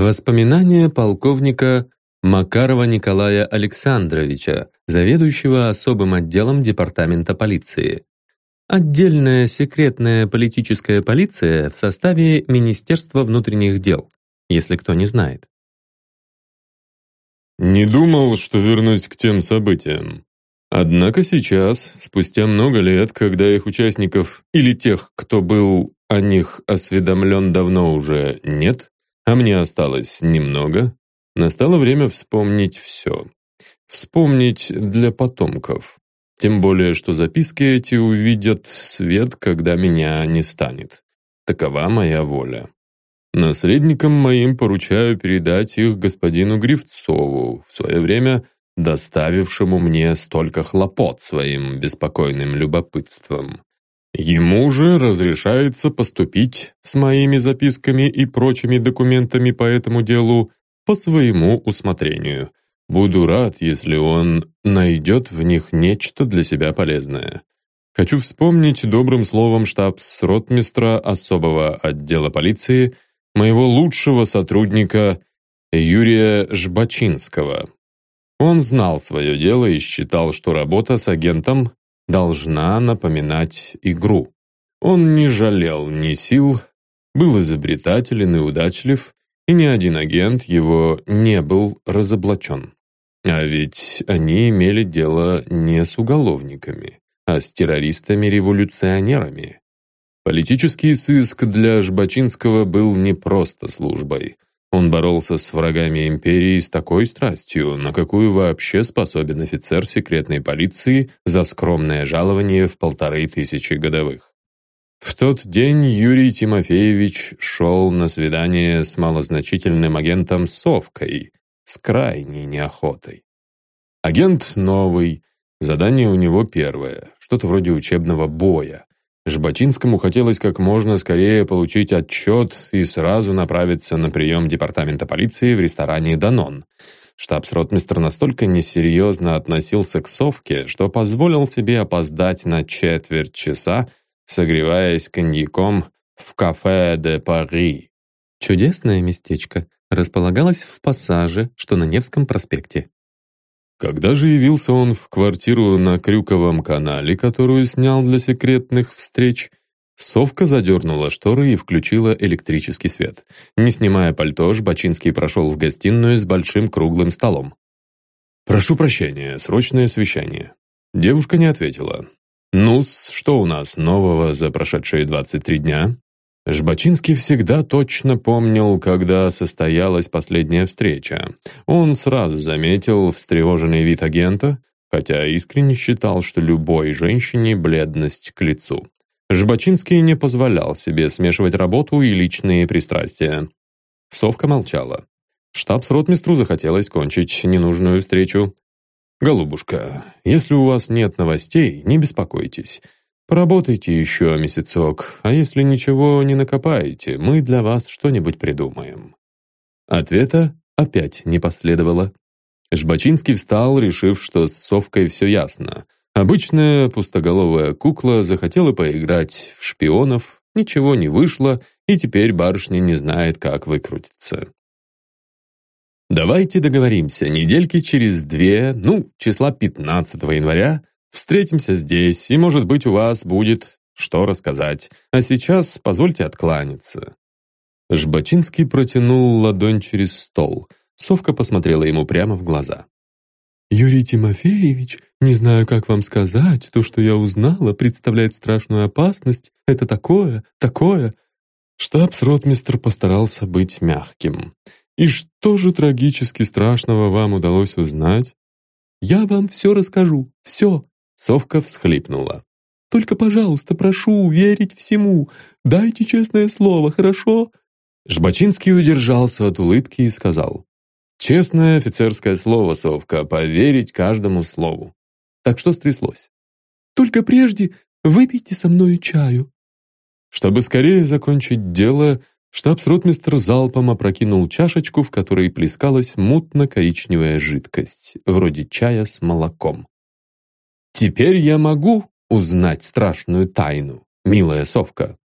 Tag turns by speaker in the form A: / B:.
A: Воспоминания полковника Макарова Николая Александровича, заведующего особым отделом Департамента полиции. Отдельная секретная политическая полиция в составе Министерства внутренних дел, если кто не знает.
B: Не думал, что вернусь к тем событиям. Однако сейчас, спустя много лет, когда их участников или тех, кто был о них осведомлен давно уже нет, а мне осталось немного, настало время вспомнить все. Вспомнить для потомков. Тем более, что записки эти увидят свет, когда меня не станет. Такова моя воля. Наследникам моим поручаю передать их господину Гривцову, в свое время доставившему мне столько хлопот своим беспокойным любопытством. Ему же разрешается поступить с моими записками и прочими документами по этому делу по своему усмотрению. Буду рад, если он найдет в них нечто для себя полезное. Хочу вспомнить добрым словом штабс-ротмистра особого отдела полиции, моего лучшего сотрудника Юрия Жбачинского. Он знал свое дело и считал, что работа с агентом должна напоминать игру. Он не жалел ни сил, был изобретателен и удачлив, и ни один агент его не был разоблачен. А ведь они имели дело не с уголовниками, а с террористами-революционерами. Политический сыск для Жбачинского был не просто службой – он боролся с врагами империи с такой страстью, на какую вообще способен офицер секретной полиции за скромное жалование в полторы тысячи годовых. В тот день Юрий Тимофеевич шел на свидание с малозначительным агентом Совкой с крайней неохотой. Агент новый, задание у него первое, что-то вроде учебного боя. Жбачинскому хотелось как можно скорее получить отчет и сразу направиться на прием департамента полиции в ресторане «Данон». Штабс-ротмистр настолько несерьезно относился к совке, что позволил себе опоздать на четверть часа, согреваясь коньяком в кафе де Пари.
A: Чудесное местечко располагалось в пассаже, что на Невском проспекте.
B: Когда же явился он в квартиру на Крюковом канале, которую снял для секретных встреч, Совка задернула шторы и включила электрический свет. Не снимая пальто, Жбачинский прошел в гостиную с большим круглым столом. «Прошу прощения, срочное совещание». Девушка не ответила. ну что у нас нового за прошедшие 23 дня?» Жбачинский всегда точно помнил, когда состоялась последняя встреча. Он сразу заметил встревоженный вид агента, хотя искренне считал, что любой женщине бледность к лицу. Жбачинский не позволял себе смешивать работу и личные пристрастия. Совка молчала. Штабс-ротмистру захотелось кончить ненужную встречу. «Голубушка, если у вас нет новостей, не беспокойтесь. Поработайте еще месяцок, а если ничего не накопаете, мы для вас что-нибудь придумаем». Ответа опять не последовало. Жбачинский встал, решив, что с совкой все ясно. Обычная пустоголовая кукла захотела поиграть в шпионов, ничего не вышло, и теперь барышня не знает, как выкрутиться. Давайте договоримся, недельки через две, ну, числа 15 января, Встретимся здесь, и, может быть, у вас будет что рассказать. А сейчас позвольте откланяться». Жбачинский протянул ладонь через стол. Совка посмотрела ему прямо в глаза.
C: «Юрий Тимофеевич, не знаю, как вам сказать, то, что я узнала, представляет страшную опасность. Это такое, такое...»
B: Штабс-ротмистр постарался быть мягким. «И что же трагически страшного вам удалось узнать?»
C: «Я вам все расскажу, все,
B: Совка всхлипнула.
C: «Только, пожалуйста, прошу верить всему. Дайте честное слово, хорошо?»
B: Жбачинский удержался от улыбки и сказал. «Честное офицерское слово, Совка, поверить каждому слову. Так что стряслось?»
C: «Только прежде выпейте со мною чаю».
B: Чтобы скорее закончить дело, штабс-ротмистр залпом опрокинул чашечку, в которой плескалась мутно-коричневая жидкость, вроде чая с молоком. Теперь я могу узнать страшную тайну, милая совка.